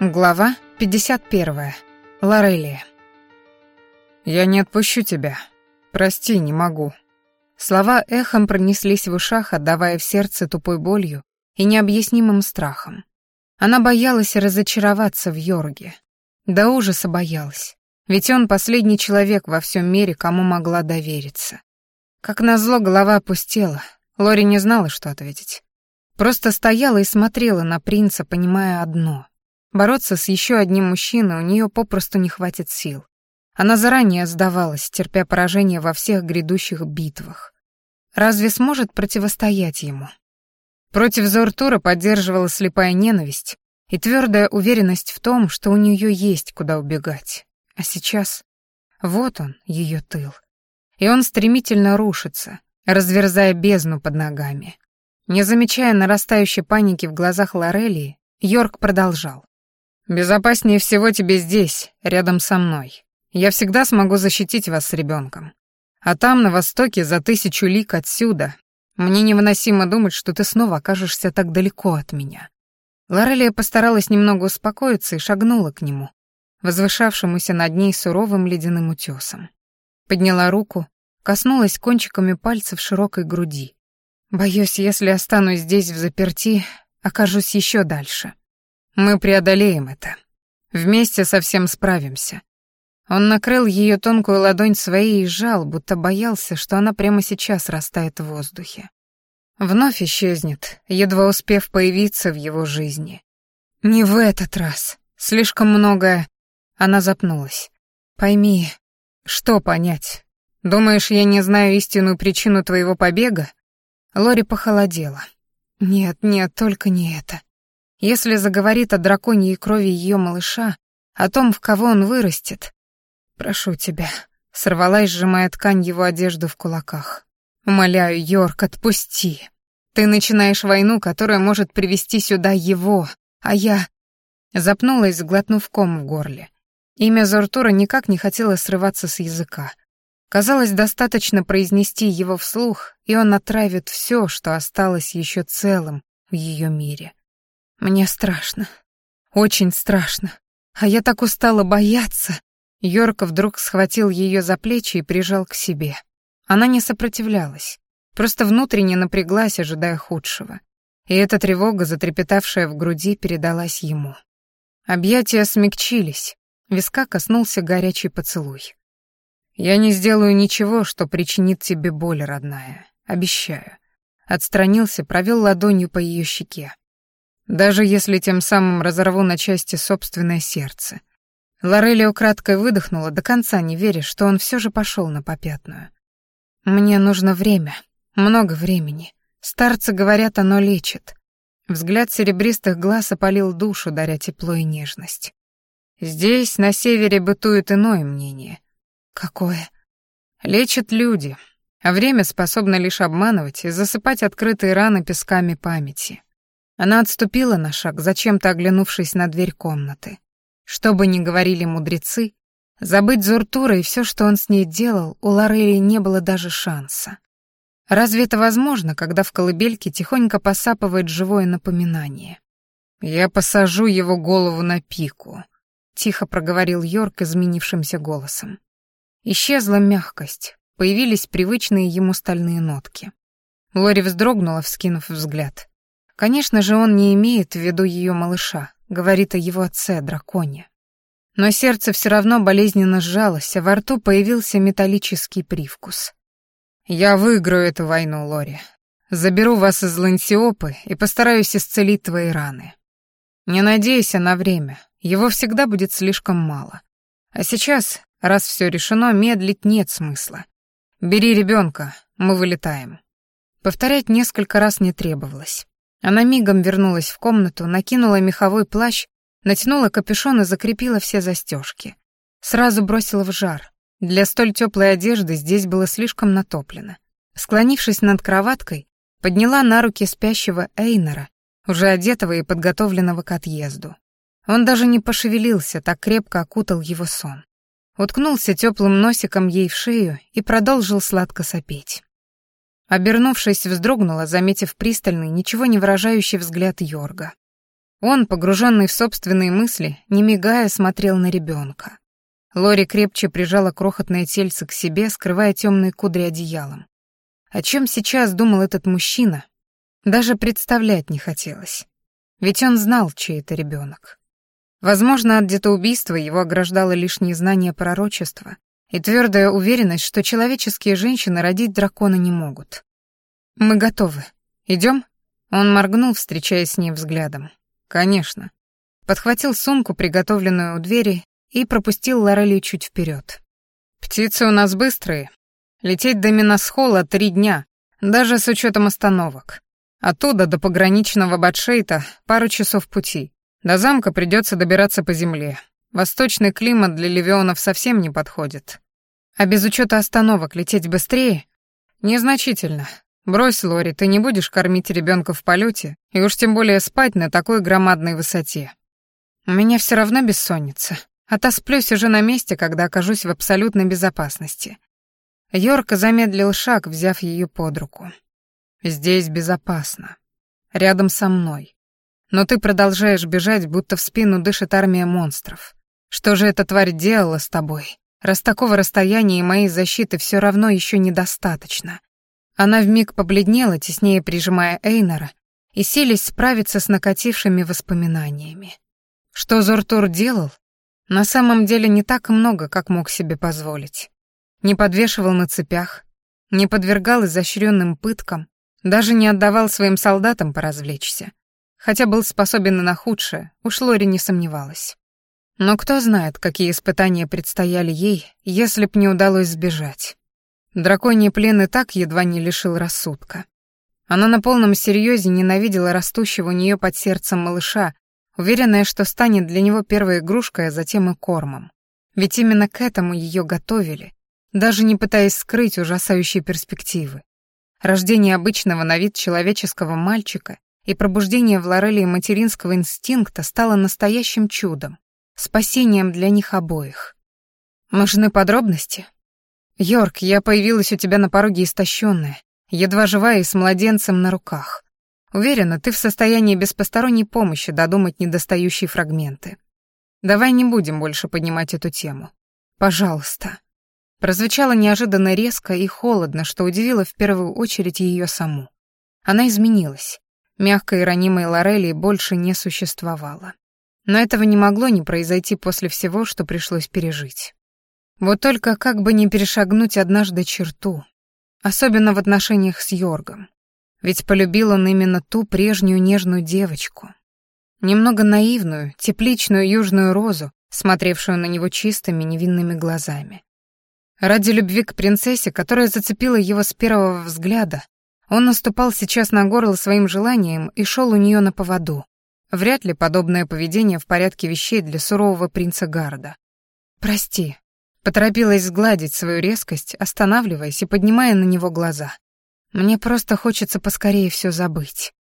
Глава 51. Лорелия. «Я не отпущу тебя. Прости, не могу». Слова эхом пронеслись в ушах, отдавая в сердце тупой болью и необъяснимым страхом. Она боялась разочароваться в Йорге. До ужаса боялась, ведь он последний человек во всем мире, кому могла довериться. Как назло, голова опустела. Лори не знала, что ответить. Просто стояла и смотрела на принца, понимая одно — Бороться с еще одним мужчиной у нее попросту не хватит сил. Она заранее сдавалась, терпя поражение во всех грядущих битвах. Разве сможет противостоять ему? Против Зортура поддерживала слепая ненависть и твердая уверенность в том, что у нее есть куда убегать. А сейчас вот он, ее тыл. И он стремительно рушится, разверзая бездну под ногами. Не замечая нарастающей паники в глазах Лорелии, Йорк продолжал. Безопаснее всего тебе здесь, рядом со мной. Я всегда смогу защитить вас с ребенком. А там, на востоке, за тысячу лик отсюда, мне невыносимо думать, что ты снова окажешься так далеко от меня». Лорелия постаралась немного успокоиться и шагнула к нему, возвышавшемуся над ней суровым ледяным утесом. Подняла руку, коснулась кончиками пальцев широкой груди. «Боюсь, если останусь здесь в заперти, окажусь еще дальше». Мы преодолеем это. Вместе совсем справимся. Он накрыл ее тонкую ладонь своей и сжал, будто боялся, что она прямо сейчас растает в воздухе. Вновь исчезнет, едва успев появиться в его жизни. Не в этот раз. Слишком многое... Она запнулась. Пойми, что понять? Думаешь, я не знаю истинную причину твоего побега? Лори похолодела. Нет, нет, только не это. Если заговорит о драконьей крови ее малыша, о том, в кого он вырастет. Прошу тебя, сорвалась, сжимая ткань его одежды в кулаках. Умоляю, Йорк, отпусти. Ты начинаешь войну, которая может привести сюда его, а я... Запнулась, сглотнув ком в горле. Имя Зортура никак не хотело срываться с языка. Казалось, достаточно произнести его вслух, и он отравит все, что осталось еще целым в ее мире. Мне страшно. Очень страшно. А я так устала бояться. Йорка вдруг схватил ее за плечи и прижал к себе. Она не сопротивлялась, просто внутренне напряглась, ожидая худшего. И эта тревога, затрепетавшая в груди, передалась ему. Объятия смягчились, виска коснулся горячий поцелуй. «Я не сделаю ничего, что причинит тебе боль, родная, обещаю». Отстранился, провел ладонью по ее щеке. Даже если тем самым разорву на части собственное сердце. Лорелия украдкой выдохнула, до конца не веря, что он все же пошел на попятную. «Мне нужно время, много времени. Старцы говорят, оно лечит». Взгляд серебристых глаз опалил душу, даря тепло и нежность. Здесь, на севере, бытует иное мнение. Какое? Лечат люди, а время способно лишь обманывать и засыпать открытые раны песками памяти. Она отступила на шаг, зачем-то оглянувшись на дверь комнаты. Что бы ни говорили мудрецы, забыть Зуртура и все, что он с ней делал, у Лорелии не было даже шанса. Разве это возможно, когда в колыбельке тихонько посапывает живое напоминание? «Я посажу его голову на пику», — тихо проговорил Йорк изменившимся голосом. Исчезла мягкость, появились привычные ему стальные нотки. Лори вздрогнула, вскинув взгляд. Конечно же, он не имеет в виду ее малыша, говорит о его отце, драконе. Но сердце все равно болезненно сжалось, а во рту появился металлический привкус. «Я выиграю эту войну, Лори. Заберу вас из Лансиопы и постараюсь исцелить твои раны. Не надейся на время, его всегда будет слишком мало. А сейчас, раз все решено, медлить нет смысла. Бери ребенка, мы вылетаем». Повторять несколько раз не требовалось. Она мигом вернулась в комнату, накинула меховой плащ, натянула капюшон и закрепила все застежки. Сразу бросила в жар. Для столь теплой одежды здесь было слишком натоплено. Склонившись над кроваткой, подняла на руки спящего Эйнера, уже одетого и подготовленного к отъезду. Он даже не пошевелился, так крепко окутал его сон. Уткнулся теплым носиком ей в шею и продолжил сладко сопеть. Обернувшись, вздрогнула, заметив пристальный, ничего не выражающий взгляд Йорга. Он, погруженный в собственные мысли, не мигая, смотрел на ребенка. Лори крепче прижала крохотное тельце к себе, скрывая темные кудри одеялом. О чем сейчас думал этот мужчина, даже представлять не хотелось. Ведь он знал, чей это ребенок. Возможно, от детоубийства его ограждало лишь незнание пророчества и твердая уверенность, что человеческие женщины родить дракона не могут. «Мы готовы. Идем?» Он моргнул, встречаясь с ней взглядом. «Конечно». Подхватил сумку, приготовленную у двери, и пропустил Лорелию чуть вперед. «Птицы у нас быстрые. Лететь до Миносхола три дня, даже с учетом остановок. Оттуда до пограничного Батшейта пару часов пути. До замка придется добираться по земле. Восточный климат для левионов совсем не подходит. А без учета остановок лететь быстрее? Незначительно. Брось, Лори, ты не будешь кормить ребенка в полете, и уж тем более спать на такой громадной высоте. У меня все равно бессонница. Отосплюсь уже на месте, когда окажусь в абсолютной безопасности. Йорка замедлил шаг, взяв ее под руку. «Здесь безопасно. Рядом со мной. Но ты продолжаешь бежать, будто в спину дышит армия монстров. Что же эта тварь делала с тобой? Раз такого расстояния и моей защиты все равно еще недостаточно. Она вмиг побледнела, теснее прижимая Эйнора, и селись справиться с накатившими воспоминаниями. Что Зортур делал? На самом деле не так много, как мог себе позволить. Не подвешивал на цепях, не подвергал изощренным пыткам, даже не отдавал своим солдатам поразвлечься. Хотя был способен и на худшее, уж Лори не сомневалась. Но кто знает, какие испытания предстояли ей, если б не удалось сбежать. Драконий плен и так едва не лишил рассудка. Она на полном серьезе ненавидела растущего у нее под сердцем малыша, уверенная, что станет для него первой игрушкой, а затем и кормом. Ведь именно к этому ее готовили, даже не пытаясь скрыть ужасающие перспективы. Рождение обычного на вид человеческого мальчика и пробуждение в Лорелии материнского инстинкта стало настоящим чудом, спасением для них обоих. Нужны подробности? Йорк, я появилась у тебя на пороге истощенная, едва живая и с младенцем на руках. Уверена, ты в состоянии без посторонней помощи додумать недостающие фрагменты. Давай не будем больше поднимать эту тему. Пожалуйста. Прозвучало неожиданно резко и холодно, что удивило в первую очередь ее саму. Она изменилась. Мягкой и ранимой Лорелии больше не существовало. Но этого не могло не произойти после всего, что пришлось пережить. Вот только как бы не перешагнуть однажды черту, особенно в отношениях с Йоргом. Ведь полюбил он именно ту прежнюю нежную девочку. Немного наивную, тепличную южную розу, смотревшую на него чистыми невинными глазами. Ради любви к принцессе, которая зацепила его с первого взгляда, он наступал сейчас на горло своим желанием и шел у нее на поводу, Вряд ли подобное поведение в порядке вещей для сурового принца Гарда. «Прости», — поторопилась сгладить свою резкость, останавливаясь и поднимая на него глаза. «Мне просто хочется поскорее все забыть».